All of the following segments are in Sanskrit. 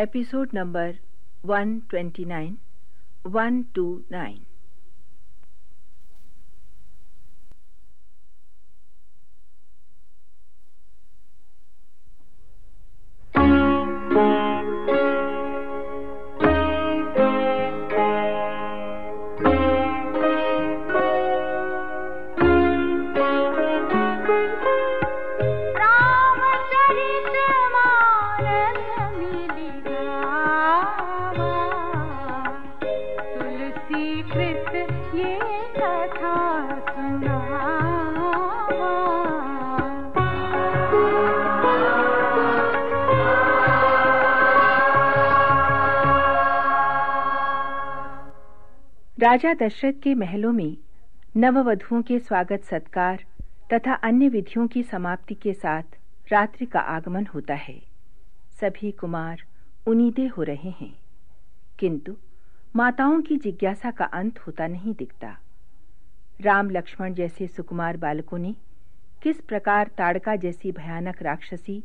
episode number 129 129 राजा दशरथ के महलों में नववधुओं के स्वागत सत्कार तथा अन्य विधियों की समाप्ति के साथ रात्रि का आगमन होता है। सभी कुमार उनीदे हो रहे हैं। किंतु माताओं की जिज्ञासा का अंत होता नहीं दिखता। राम लक्ष्मण जैसे सुकुमार बालकों ने किस प्रकार ताड़का जैसी भयानक राक्षसी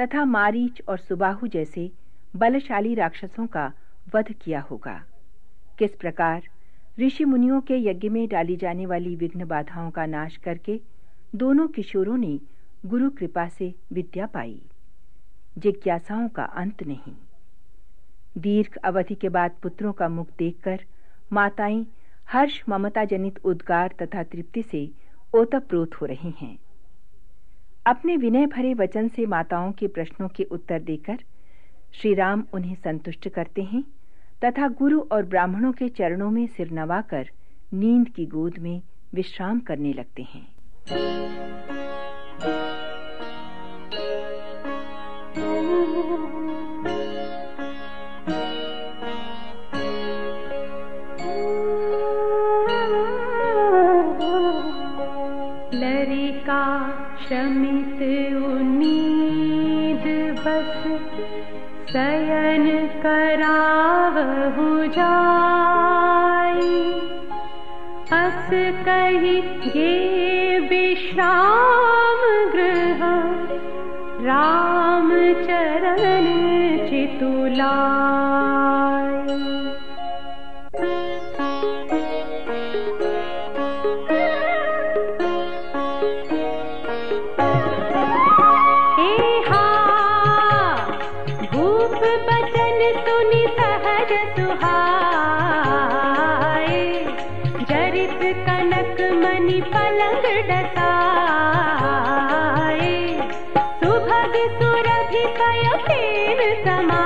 तथा मारीच और सुबाहु जैसे बलशाली राक्षसों का वध किया होगा? किस प्रकार ऋषि मुनियों के यज्ञ में डाली जाने वाली विघ्न बाधाओं का नाश करके दोनों किशोरों ने गुरु कृपा से विद्या पाई? जिज्ञासाओं का अंत नहीं। दीर्घ अवधि के बाद पुत्रों का मुख देखकर माताएँ हर्ष ममता जनित उद्गार तथा तृप्ति से ओतप्रोत हो रही हैं। अपने विनय भरे वचन से माताओं के प्रश्नों के उत्तर देकर श्री राम उन्हें संतुष्ट करते हैं तथा गुरु और ब्राह्मणों के चरणों में सिर नवाकर नींद की गोद में विश्राम करने लगते हैं। शयन करावहु जाई। अस कही गे विश्राम गृह राम चरण चितुला कनक मणि पलङ्गता सुभग सुरभि पय तेर समा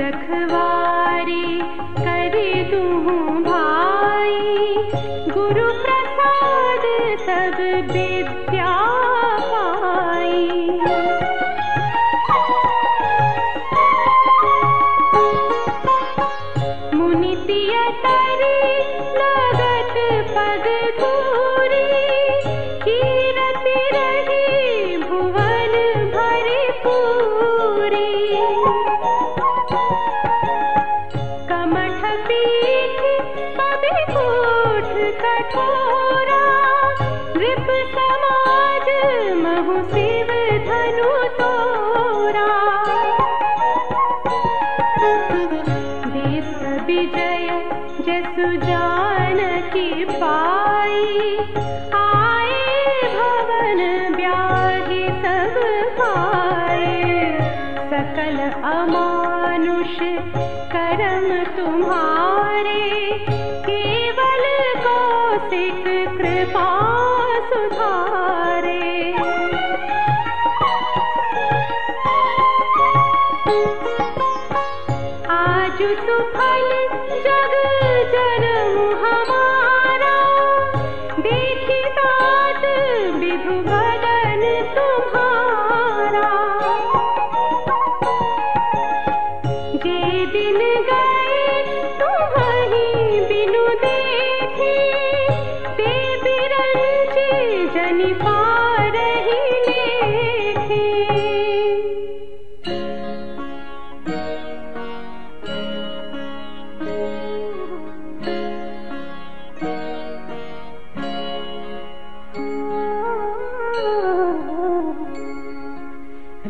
रख विजय जसु जानकी पाई। आए भवन ब्याहि सब खाए सकल अमानुष करम तुम्हारे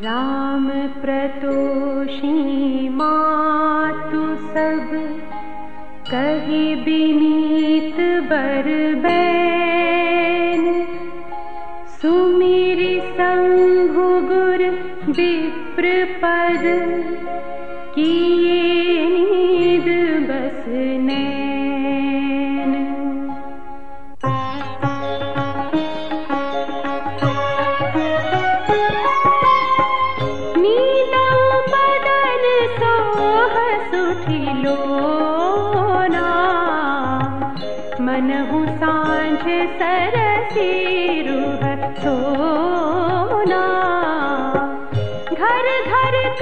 राम प्रतोषी मातु सब कही बिनीत बरबैन गुर विप्र पद किए नीद बस नैन। नीदौ बदन सोह सुठिलोना मनहु साँझ सरसी रुह सोना घर घर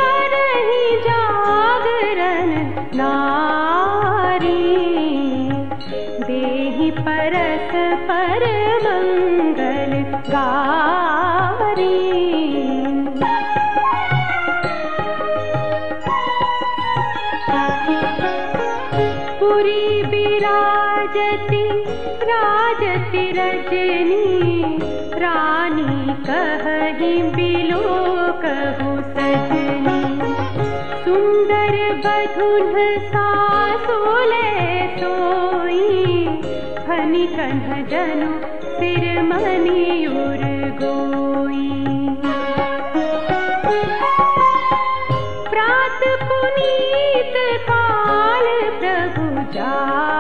करही जागरण नारी। देहि पर मंगल गारी। पुरी विराजति राजति रजनी रानी कहि बिलो कहु बधुन सासुले सोई फनि कन्ह जनु सिर मनी उर काल प्रभु जागे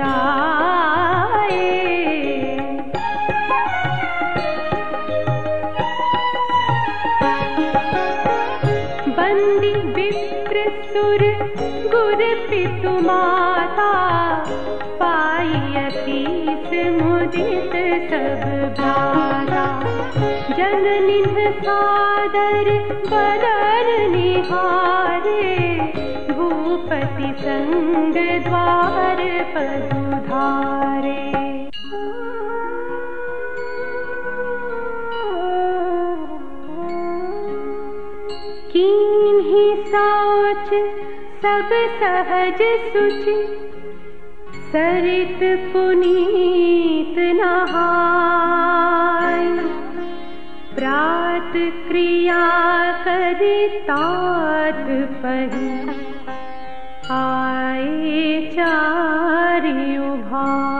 आए। बंदी विप्र सुर गुर पितु माता, पाई मुदित सब भ्राता। जननिध सादर बदर निहारे। भूपति संग द्वार पधुधारे कीन्ही सोच सब सहज सुच सरित पुनीत नहाय। प्रात क्रिया करि तात पही य चरि उभा